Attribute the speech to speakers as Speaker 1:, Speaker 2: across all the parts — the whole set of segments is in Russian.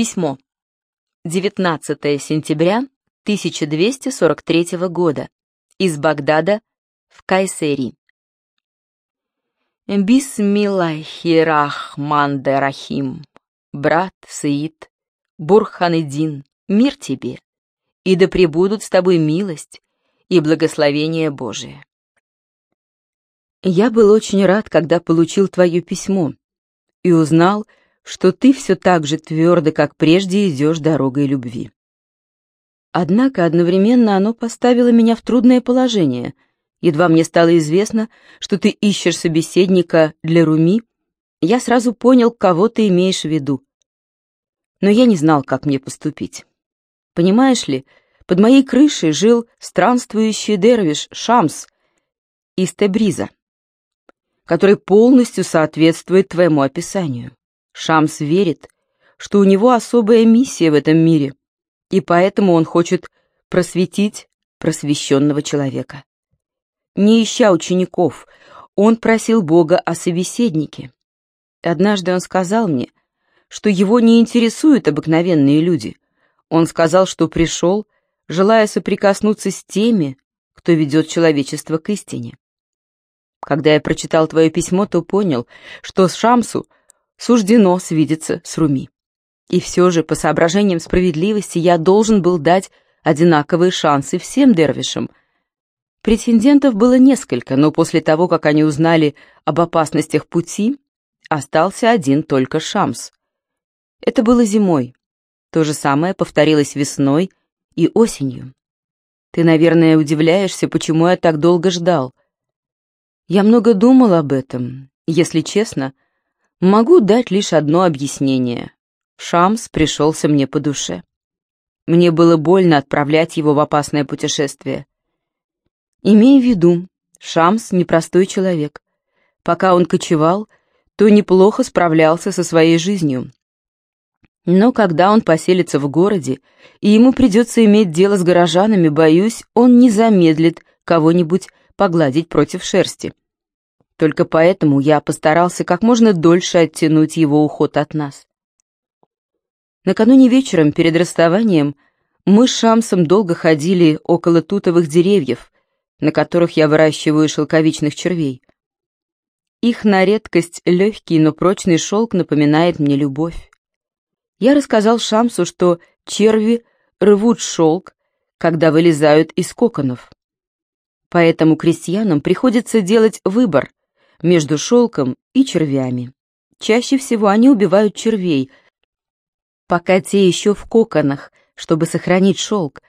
Speaker 1: Письмо. 19 сентября 1243 года. Из Багдада в Кайсери. Бисмиллахи-рахман-де-рахим. Брат Саид, Бурханеддин, мир тебе, и да пребудут с тобой милость и благословение Божие. Я был очень рад, когда получил твое письмо и узнал, что ты все так же твердо, как прежде, идешь дорогой любви. Однако одновременно оно поставило меня в трудное положение. Едва мне стало известно, что ты ищешь собеседника для Руми, я сразу понял, кого ты имеешь в виду. Но я не знал, как мне поступить. Понимаешь ли, под моей крышей жил странствующий дервиш Шамс из Тебриза, который полностью соответствует твоему описанию. Шамс верит, что у него особая миссия в этом мире, и поэтому он хочет просветить просвещенного человека. Не ища учеников, он просил Бога о собеседнике. Однажды он сказал мне, что его не интересуют обыкновенные люди. Он сказал, что пришел, желая соприкоснуться с теми, кто ведет человечество к истине. Когда я прочитал твое письмо, то понял, что с Шамсу — суждено свидеться с Руми. И все же, по соображениям справедливости, я должен был дать одинаковые шансы всем дервишам. Претендентов было несколько, но после того, как они узнали об опасностях пути, остался один только Шамс. Это было зимой. То же самое повторилось весной и осенью. Ты, наверное, удивляешься, почему я так долго ждал. Я много думал об этом. Если честно, — Могу дать лишь одно объяснение. Шамс пришелся мне по душе. Мне было больно отправлять его в опасное путешествие. Имея в виду, Шамс — непростой человек. Пока он кочевал, то неплохо справлялся со своей жизнью. Но когда он поселится в городе, и ему придется иметь дело с горожанами, боюсь, он не замедлит кого-нибудь погладить против шерсти. Только поэтому я постарался как можно дольше оттянуть его уход от нас. Накануне вечером перед расставанием мы с Шамсом долго ходили около тутовых деревьев, на которых я выращиваю шелковичных червей. Их на редкость легкий, но прочный шелк напоминает мне любовь. Я рассказал Шамсу, что черви рвут шелк, когда вылезают из коконов. Поэтому крестьянам приходится делать выбор между шелком и червями. Чаще всего они убивают червей, пока те еще в коконах, чтобы сохранить шелк.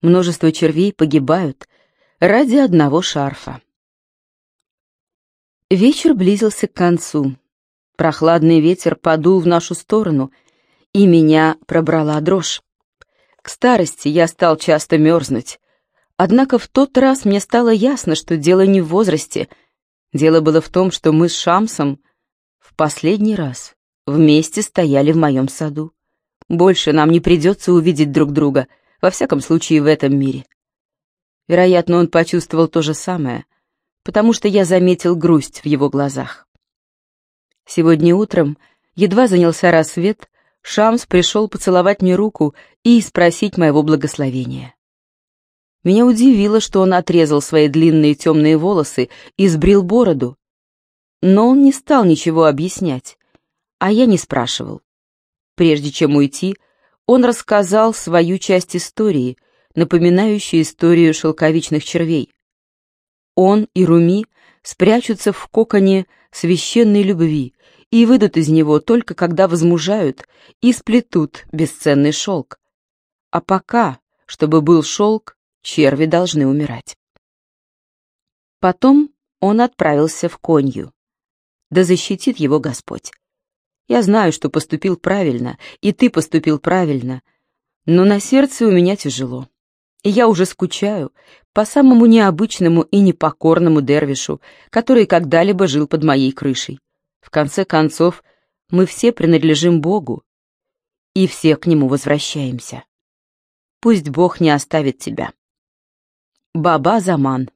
Speaker 1: Множество червей погибают ради одного шарфа. Вечер близился к концу. Прохладный ветер подул в нашу сторону, и меня пробрала дрожь. К старости я стал часто мерзнуть. Однако в тот раз мне стало ясно, что дело не в возрасте — Дело было в том, что мы с Шамсом в последний раз вместе стояли в моем саду. Больше нам не придется увидеть друг друга, во всяком случае в этом мире. Вероятно, он почувствовал то же самое, потому что я заметил грусть в его глазах. Сегодня утром, едва занялся рассвет, Шамс пришел поцеловать мне руку и спросить моего благословения. Меня удивило, что он отрезал свои длинные темные волосы и сбрил бороду. Но он не стал ничего объяснять, а я не спрашивал. Прежде чем уйти, он рассказал свою часть истории, напоминающую историю шелковичных червей. Он и Руми спрячутся в коконе священной любви и выйдут из него только когда возмужают и сплетут бесценный шелк. А пока, чтобы был шелк, черви должны умирать. Потом он отправился в конью. Да защитит его Господь. Я знаю, что поступил правильно, и ты поступил правильно, но на сердце у меня тяжело. И я уже скучаю по самому необычному и непокорному дервишу, который когда-либо жил под моей крышей. В конце концов, мы все принадлежим Богу, и все к Нему возвращаемся. Пусть Бог не оставит тебя. Баба Заман